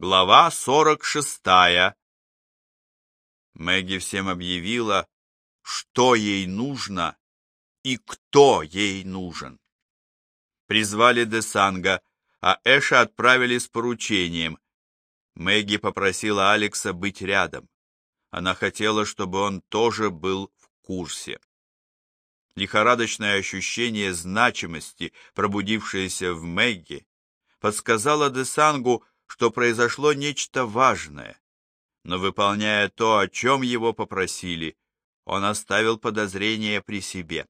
Глава сорок шестая. Мэгги всем объявила, что ей нужно и кто ей нужен. Призвали Десанга, а Эша отправили с поручением. Мэгги попросила Алекса быть рядом. Она хотела, чтобы он тоже был в курсе. Лихорадочное ощущение значимости, пробудившееся в Мэгги, подсказало Десангу, что произошло нечто важное. Но выполняя то, о чем его попросили, он оставил подозрения при себе.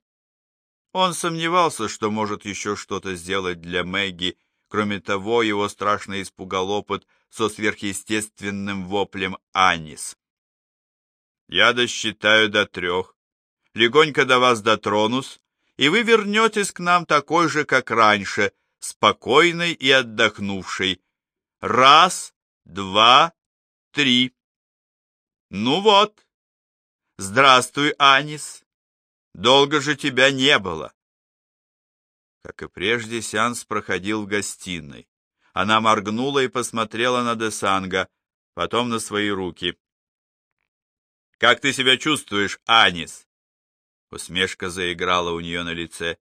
Он сомневался, что может еще что-то сделать для Мэгги, кроме того, его страшно испугал опыт со сверхъестественным воплем Анис. «Я досчитаю до трех, легонько до вас дотронусь, и вы вернетесь к нам такой же, как раньше, спокойный и отдохнувший, Раз, два, три. Ну вот. Здравствуй, Анис. Долго же тебя не было. Как и прежде, сеанс проходил в гостиной. Она моргнула и посмотрела на Десанга, потом на свои руки. «Как ты себя чувствуешь, Анис?» Усмешка заиграла у нее на лице.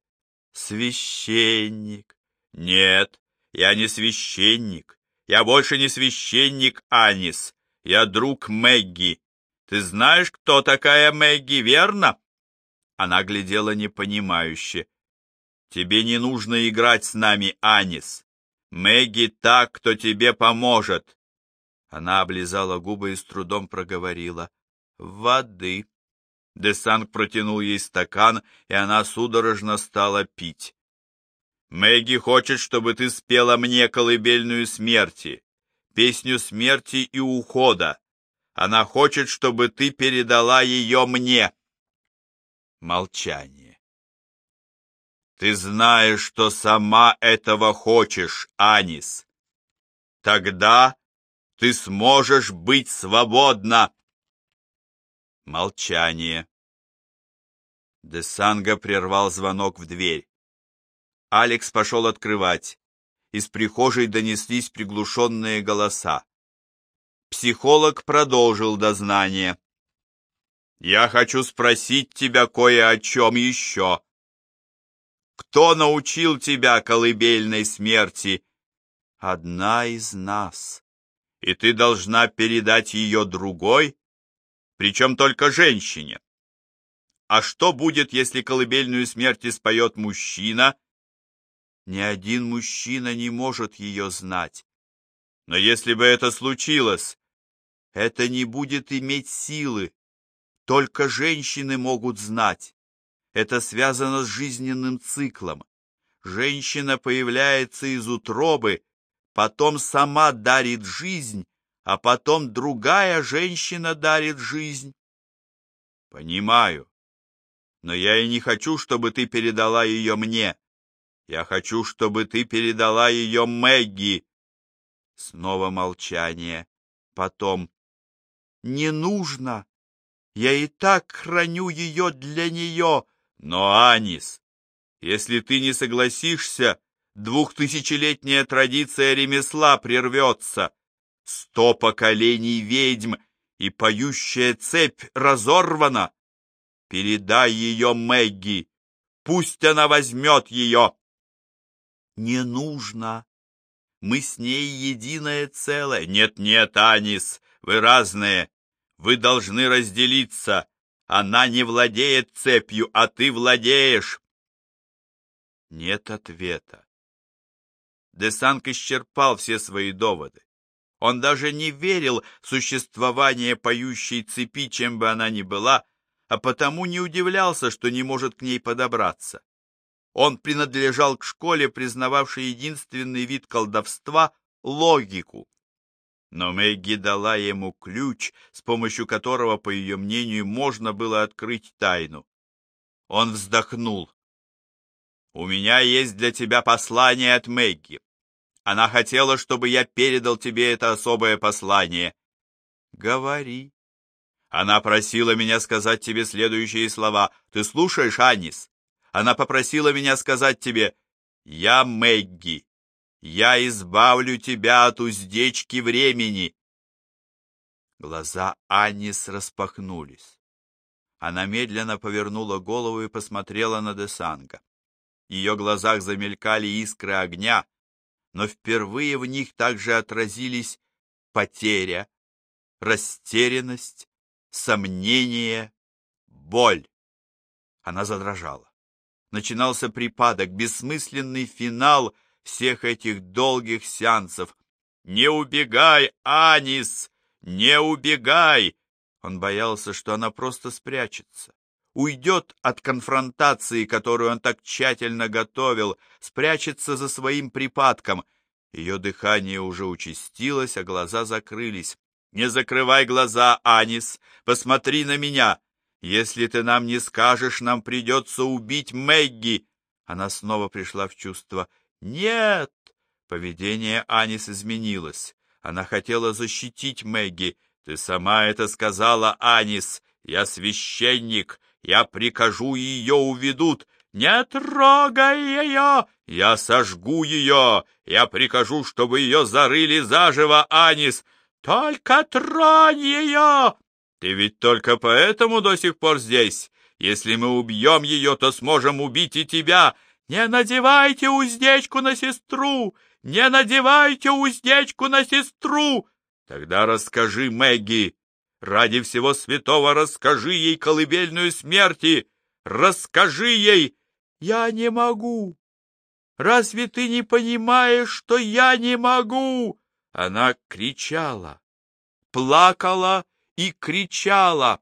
«Священник!» «Нет, я не священник. Я больше не священник Анис. Я друг Мэгги. Ты знаешь, кто такая Мэгги, верно?» Она глядела непонимающе. «Тебе не нужно играть с нами, Анис. Мэгги так, кто тебе поможет». Она облизала губы и с трудом проговорила. «Воды». Десанг протянул ей стакан, и она судорожно стала пить. Мэгги хочет, чтобы ты спела мне колыбельную смерти, песню смерти и ухода. Она хочет, чтобы ты передала ее мне. Молчание. Ты знаешь, что сама этого хочешь, Анис. Тогда ты сможешь быть свободна. Молчание. Десанга прервал звонок в дверь. Алекс пошел открывать. Из прихожей донеслись приглушенные голоса. Психолог продолжил дознание. «Я хочу спросить тебя кое о чем еще. Кто научил тебя колыбельной смерти?» «Одна из нас. И ты должна передать ее другой, причем только женщине. А что будет, если колыбельную смерти споет мужчина, ни один мужчина не может ее знать. Но если бы это случилось, это не будет иметь силы. Только женщины могут знать. Это связано с жизненным циклом. Женщина появляется из утробы, потом сама дарит жизнь, а потом другая женщина дарит жизнь. Понимаю. Но я и не хочу, чтобы ты передала ее мне. Я хочу, чтобы ты передала ее Мэгги. Снова молчание. Потом. Не нужно. Я и так храню ее для нее. Но, Анис, если ты не согласишься, двухтысячелетняя традиция ремесла прервется. Сто поколений ведьм и поющая цепь разорвана. Передай ее Мэгги. Пусть она возьмет ее не нужно. Мы с ней единое целое. Нет-нет, Анис, вы разные. Вы должны разделиться. Она не владеет цепью, а ты владеешь. Нет ответа. Десанг исчерпал все свои доводы. Он даже не верил в существование поющей цепи, чем бы она ни была, а потому не удивлялся, что не может к ней подобраться. Он принадлежал к школе, признававшей единственный вид колдовства — логику. Но Мэгги дала ему ключ, с помощью которого, по ее мнению, можно было открыть тайну. Он вздохнул. «У меня есть для тебя послание от Мэгги. Она хотела, чтобы я передал тебе это особое послание». «Говори». Она просила меня сказать тебе следующие слова. Ты слушаешь, Анис? Она попросила меня сказать тебе «Я Мэгги». Я избавлю тебя от уздечки времени. Глаза Аннис распахнулись. Она медленно повернула голову и посмотрела на Десанга. В ее глазах замелькали искры огня, но впервые в них также отразились потеря, растерянность, сомнение, боль. Она задрожала. Начинался припадок, бессмысленный финал всех этих долгих сеансов. «Не убегай, Анис! Не убегай!» Он боялся, что она просто спрячется, уйдет от конфронтации, которую он так тщательно готовил, спрячется за своим припадком. Ее дыхание уже участилось, а глаза закрылись. «Не закрывай глаза, Анис! Посмотри на меня! Если ты нам не скажешь, нам придется убить Мэгги!» Она снова пришла в чувство. «Нет!» Поведение Анис изменилось. Она хотела защитить Мэгги. «Ты сама это сказала, Анис! Я священник! Я прикажу, ее уведут! Не трогай ее! Я сожгу ее! Я прикажу, чтобы ее зарыли заживо, Анис! Только тронь ее!» Ты ведь только поэтому до сих пор здесь. Если мы убьем ее, то сможем убить и тебя. Не надевайте уздечку на сестру! Не надевайте уздечку на сестру! Тогда расскажи Мэгги. Ради всего святого расскажи ей колыбельную смерти. Расскажи ей. Я не могу. Разве ты не понимаешь, что я не могу? Она кричала, плакала и кричала.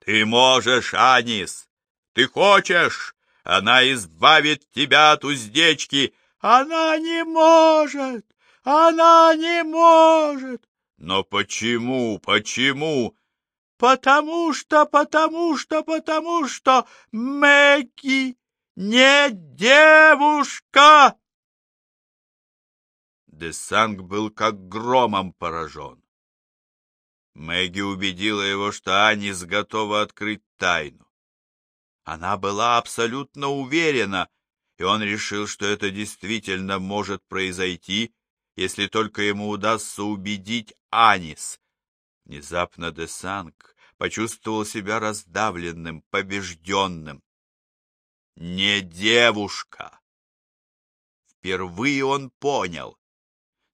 «Ты можешь, Анис! Ты хочешь! Она избавит тебя от уздечки! Она не может! Она не может!» «Но почему, почему?» «Потому что, потому что, потому что Мэгги не девушка!» Десанг был как громом поражен. Мэгги убедила его, что Анис готова открыть тайну. Она была абсолютно уверена, и он решил, что это действительно может произойти, если только ему удастся убедить Анис. Внезапно Десанг почувствовал себя раздавленным, побежденным. Не девушка! Впервые он понял,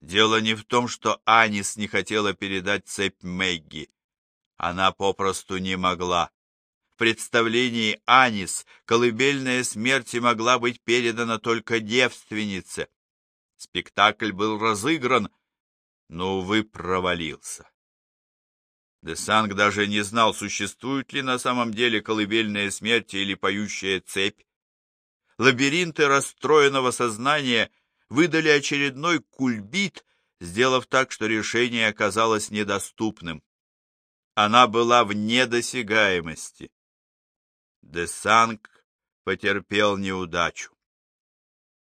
Дело не в том, что Анис не хотела передать цепь Мэгги. Она попросту не могла. В представлении Анис колыбельная смерти могла быть передана только девственнице. Спектакль был разыгран, но, увы, провалился. Десанг даже не знал, существует ли на самом деле колыбельная смерти или поющая цепь. Лабиринты расстроенного сознания — выдали очередной кульбит, сделав так, что решение оказалось недоступным. Она была в недосягаемости. Десанг потерпел неудачу.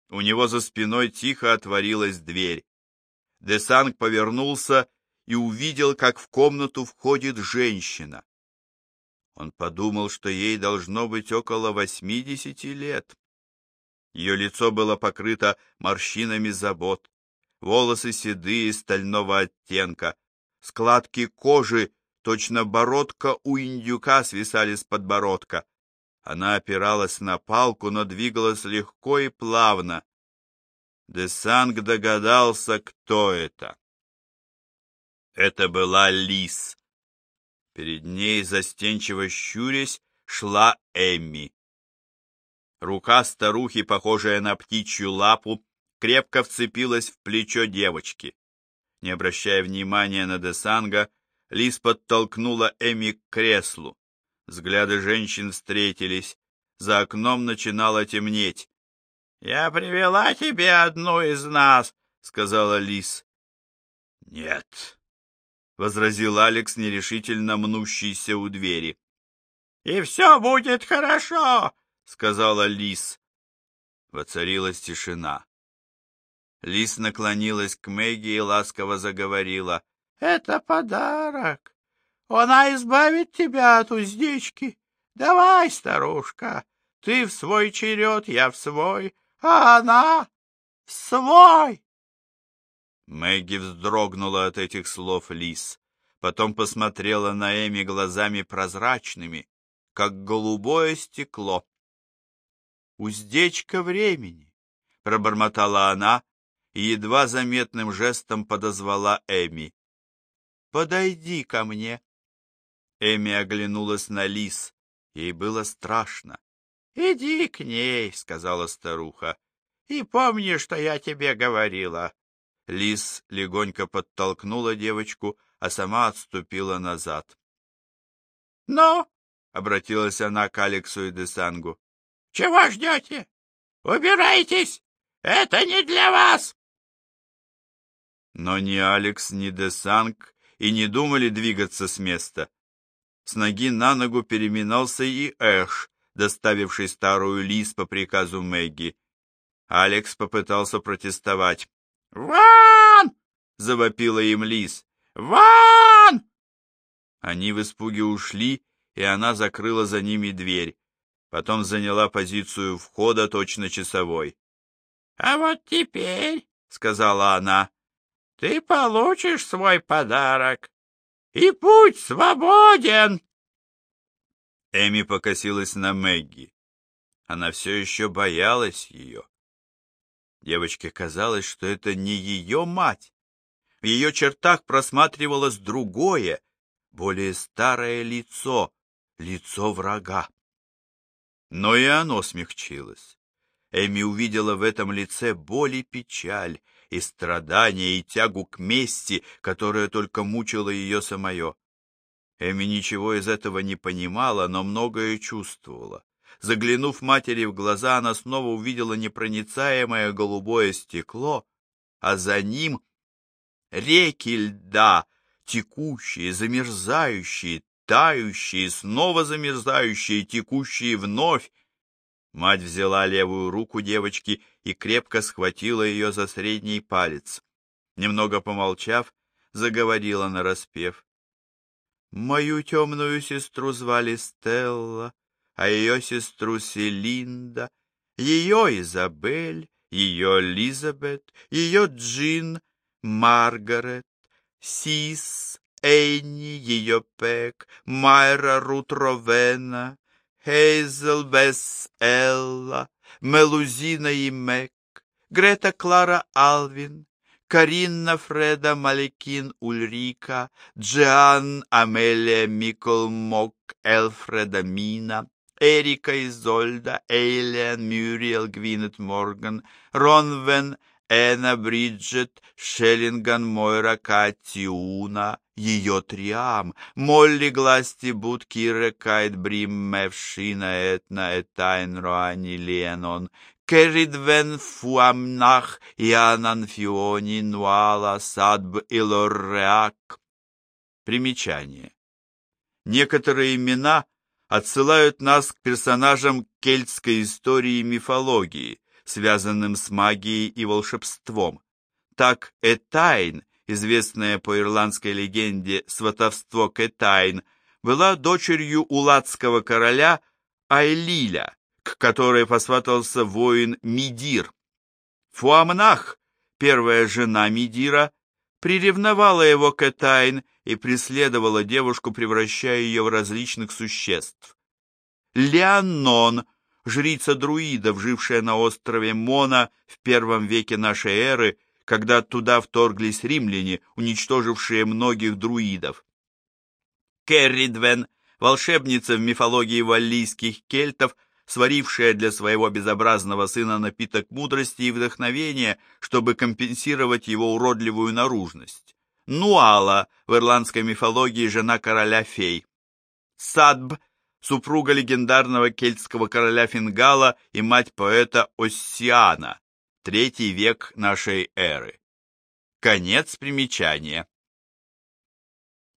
У него за спиной тихо отворилась дверь. Десанг повернулся и увидел, как в комнату входит женщина. Он подумал, что ей должно быть около восьмидесяти лет. Ее лицо было покрыто морщинами забот, волосы седые, стального оттенка, складки кожи, точно бородка у индюка свисали с подбородка. Она опиралась на палку, но двигалась легко и плавно. Десанг догадался, кто это. Это была лис. Перед ней, застенчиво щурясь, шла Эмми. Рука старухи, похожая на птичью лапу, крепко вцепилась в плечо девочки. Не обращая внимания на Десанга, Лис подтолкнула Эми к креслу. Взгляды женщин встретились. За окном начинало темнеть. — Я привела тебе одну из нас, — сказала Лис. — Нет, — возразил Алекс, нерешительно мнущийся у двери. — И все будет хорошо, сказала Лис. Воцарилась тишина. Лис наклонилась к Мэгги и ласково заговорила. — Это подарок. Она избавит тебя от уздечки. Давай, старушка, ты в свой черед, я в свой, а она... свой!» Мэгги вздрогнула от этих слов Лис, потом посмотрела на Эми глазами прозрачными, как голубое стекло. «Уздечка времени!» — пробормотала она и едва заметным жестом подозвала Эми. «Подойди ко мне!» Эми оглянулась на Лис. Ей было страшно. «Иди к ней», — сказала старуха, — «и помни, что я тебе говорила». Лис легонько подтолкнула девочку, а сама отступила назад. «Ну?» — обратилась она к Алексу и Десангу. «Чего ждете? Убирайтесь! Это не для вас!» Но ни Алекс, ни Десанг и не думали двигаться с места. С ноги на ногу переминался и Эш, доставивший старую лис по приказу Мэгги. Алекс попытался протестовать. «Ван!» — завопила им лис. «Ван!» Они в испуге ушли, и она закрыла за ними дверь. Потом заняла позицию входа точно часовой. «А вот теперь», — сказала она, — «ты получишь свой подарок, и путь свободен!» Эми покосилась на Мэгги. Она все еще боялась ее. Девочке казалось, что это не ее мать. В ее чертах просматривалось другое, более старое лицо, лицо врага. Но и оно смягчилось. Эми увидела в этом лице боль и печаль, и страдания, и тягу к мести, которая только мучила ее самое. Эми ничего из этого не понимала, но многое чувствовала. Заглянув матери в глаза, она снова увидела непроницаемое голубое стекло, а за ним реки льда, текущие, замерзающие, тающие, снова замерзающие, текущие вновь, Мать взяла левую руку девочки и крепко схватила ее за средний палец. Немного помолчав, заговорила нараспев. Мою темную сестру звали Стелла, а ее сестру Селинда, ее Изабель, ее Элизабет, ее Джин, Маргарет, Сис, Энни, ее Пек, Майра Рут Ровена, Хейзел, Бесс, Элла, Мелузина и Мэг, Грета, Клара, Алвин, Каринна, Фреда, Маликин, Ульрика, Джиан, Амелия, Микол, Мок, Элфреда, Мина, Эрика, Изольда, Эйлиан, Мюриел, Гвинет, Морган, Ронвен, Эна, Бриджет, Шеллинган, Мойра, Катиуна, ее триам, Молли, Гласти, Буд, Кире, Кайт, Брим, Мевшина, Этна, Этайн, Роани, Ленон, Керидвен, Фуамнах, Янан, Фиони, Нуала, Садб и Лорреак. Примечание. Некоторые имена отсылают нас к персонажам кельтской истории и мифологии, связанным с магией и волшебством. Так Этайн, известная по ирландской легенде сватовство Кэтайн, была дочерью уладского короля Айлиля, к которой посватался воин Мидир. Фуамнах, первая жена Мидира, приревновала его к Этайн и преследовала девушку, превращая ее в различных существ. Леонон, жрица друидов, жившая на острове Мона в первом веке нашей эры, когда туда вторглись римляне, уничтожившие многих друидов. Керридвен, волшебница в мифологии валлийских кельтов, сварившая для своего безобразного сына напиток мудрости и вдохновения, чтобы компенсировать его уродливую наружность. Нуала, в ирландской мифологии жена короля фей. Садб, супруга легендарного кельтского короля Фингала и мать поэта Оссиана, третий век нашей эры. Конец примечания.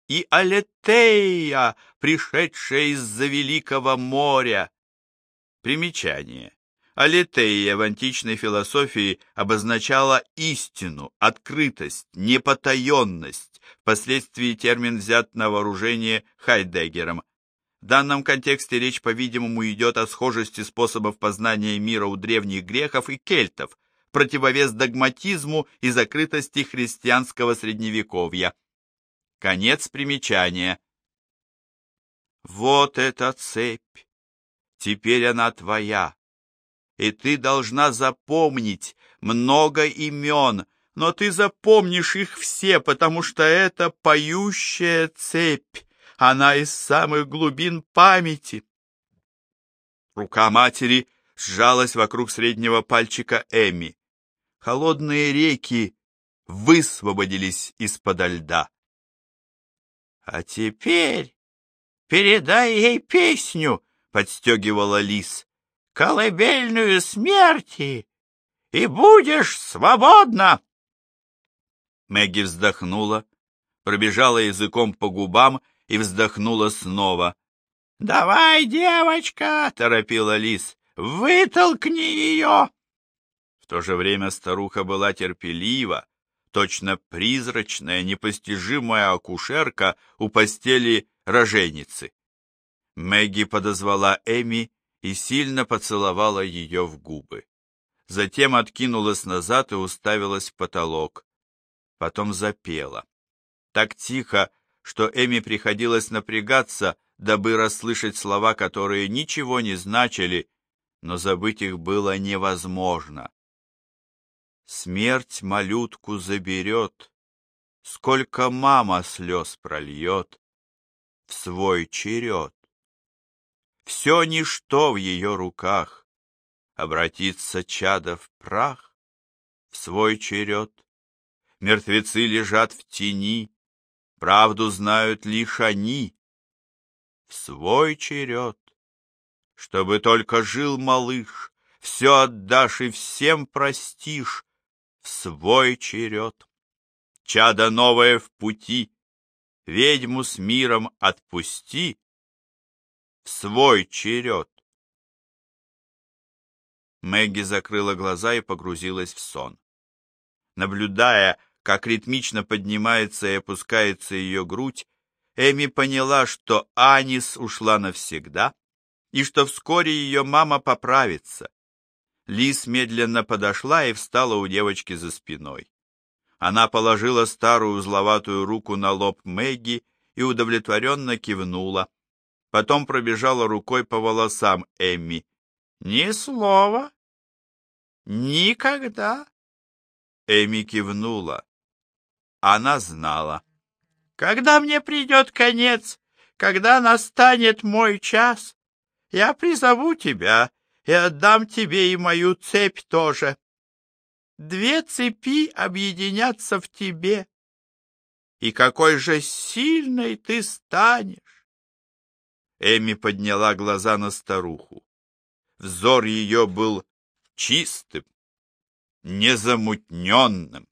И Алетея, пришедшая из-за Великого моря. Примечание. Алетея в античной философии обозначала истину, открытость, непотаенность. Впоследствии термин взят на вооружение Хайдеггером, в данном контексте речь, по-видимому, идет о схожести способов познания мира у древних греков и кельтов, противовес догматизму и закрытости христианского средневековья. Конец примечания. Вот эта цепь. Теперь она твоя. И ты должна запомнить много имен, но ты запомнишь их все, потому что это поющая цепь. Она из самых глубин памяти. Рука матери сжалась вокруг среднего пальчика Эми. Холодные реки высвободились из-под льда. — А теперь передай ей песню, — подстегивала лис, — колыбельную смерти, и будешь свободна. Мэгги вздохнула, пробежала языком по губам и вздохнула снова. — Давай, девочка, — торопила лис, — вытолкни ее. То же время старуха была терпелива, точно призрачная, непостижимая акушерка у постели роженицы. Мэгги подозвала Эми и сильно поцеловала ее в губы. Затем откинулась назад и уставилась в потолок. Потом запела. Так тихо, что Эми приходилось напрягаться, дабы расслышать слова, которые ничего не значили, но забыть их было невозможно. Смерть малютку заберет, сколько мама слез прольет в свой черед. Все ничто в ее руках, обратится чадо в прах в свой черед. Мертвецы лежат в тени, правду знают лишь они. В свой черед, чтобы только жил малыш, все отдашь и всем простишь, в свой черед. Чадо новое в пути, ведьму с миром отпусти, в свой черед. Мэгги закрыла глаза и погрузилась в сон. Наблюдая, как ритмично поднимается и опускается ее грудь, Эми поняла, что Анис ушла навсегда и что вскоре ее мама поправится. Лис медленно подошла и встала у девочки за спиной. Она положила старую узловатую руку на лоб Мэгги и удовлетворенно кивнула. Потом пробежала рукой по волосам Эмми. «Ни слова. Никогда». Эми кивнула. Она знала. «Когда мне придет конец, когда настанет мой час, я призову тебя и отдам тебе и мою цепь тоже. Две цепи объединятся в тебе, и какой же сильной ты станешь!» Эми подняла глаза на старуху. Взор ее был чистым, незамутненным.